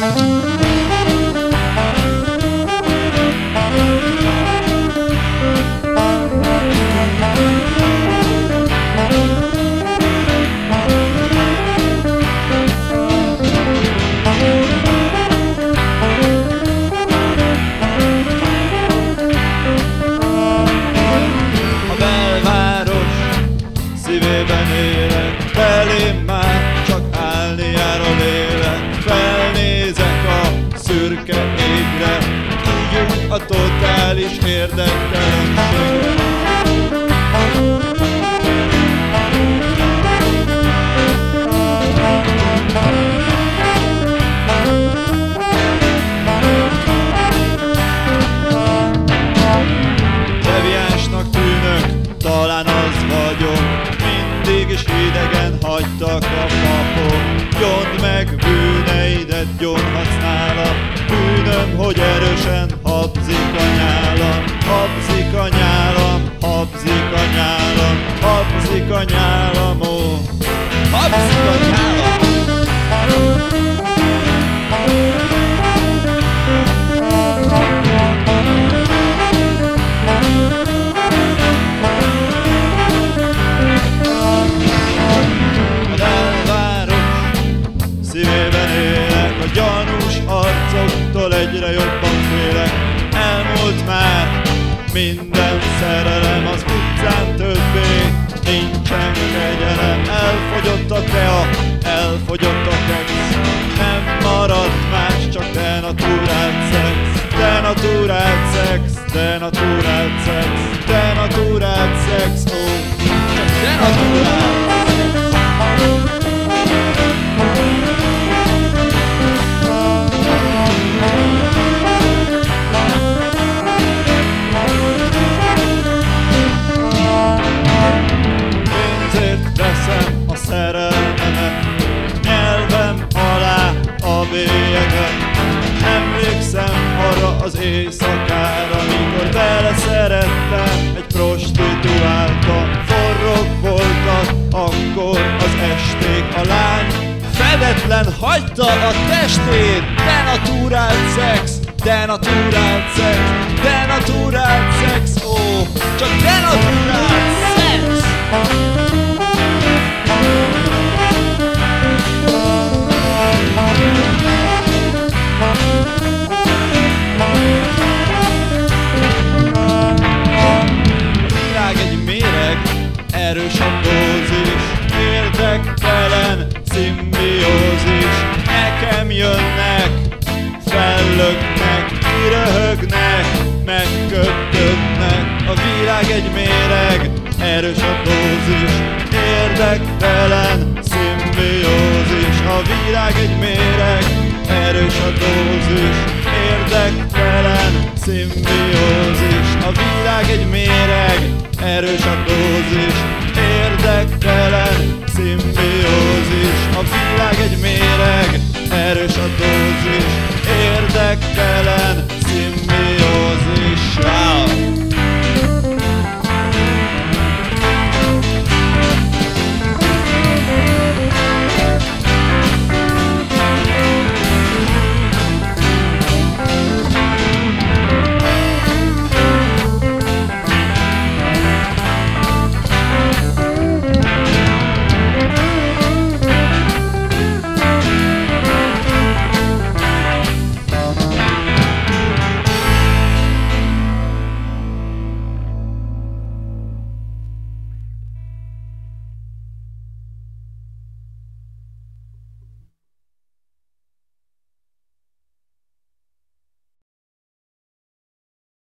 A érdektelenségre. Deviánsnak tűnök, talán az vagyok. Mindig is idegen hagytak a papok Gyond meg bűneidet, gyónhatsz nálam Bűnöm, hogy erősen habzik a nyálam Habzik a nyálam, habzik a nyálam Habzik a nyálam, minden szerelem Az utcán többé. Nincsen kegyelem Elfogyott a tea, elfogyott a kex. Nem maradt más, csak denaturált szex Denaturált szex, denaturált szex Denaturált az éjszakára Mikor beleszerettem egy prostituálta. Forrok voltak akkor az esték A lány fedetlen hagyta a testét Denaturált szex, denaturált szex Denaturált szex, ó, csak denaturált szex szimbiózis. Nekem jönnek, fellöknek, kiröhögnek Megköpködnek. A világ egy méreg, erős a dózis Érdektelen szimbiózis. A világ egy méreg, erős a dózis Érdektelen szimbiózis. A világ egy méreg, erős a dózis Érdektelen szimbiózis, érdektelen szimbiózis. Rá.